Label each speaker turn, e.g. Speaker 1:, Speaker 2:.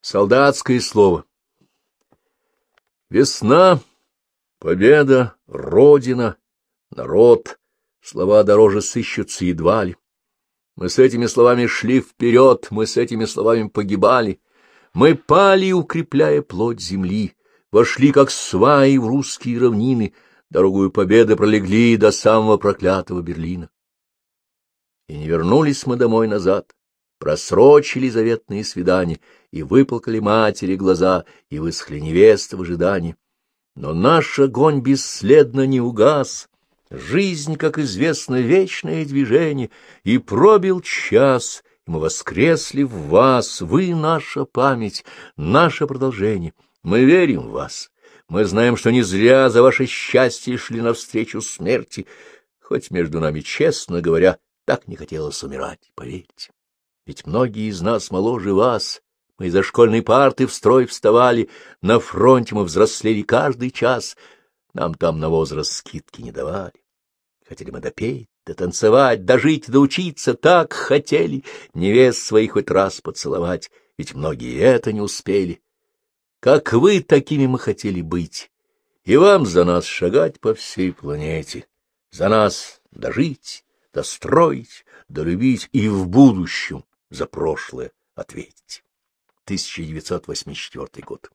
Speaker 1: Солдатское слово. Весна, победа, родина, народ. Слова дороже сыщутся едва ли. Мы с этими словами шли вперед, мы с этими словами погибали. Мы пали, укрепляя плоть земли, вошли, как сваи, в русские равнины, дорогую победы пролегли до самого проклятого Берлина. И не вернулись мы домой назад, просрочили заветные свидания, и выплакали матери глаза, и высохли невесты в ожидании. Но наш огонь бесследно не угас, жизнь, как известно, вечное движение, и пробил час, и мы воскресли в вас, вы наша память, наше продолжение. Мы верим в вас, мы знаем, что не зря за ваше счастье шли навстречу смерти, хоть между нами, честно говоря, так не хотелось умирать, поверьте. Ведь многие из нас моложе вас, мы из-за школьной парты в строй вставали, на фронте мы взрослели каждый час, нам там на возраст скидки не давали. Хотели мы допеть, дотанцевать, дожить, доучиться, так хотели, невест своих хоть раз поцеловать, ведь многие это не успели. Как вы, такими мы хотели быть, и вам за нас шагать по всей планете, за нас дожить, достроить, долюбить и в будущем за прошлое ответить. 1984 год.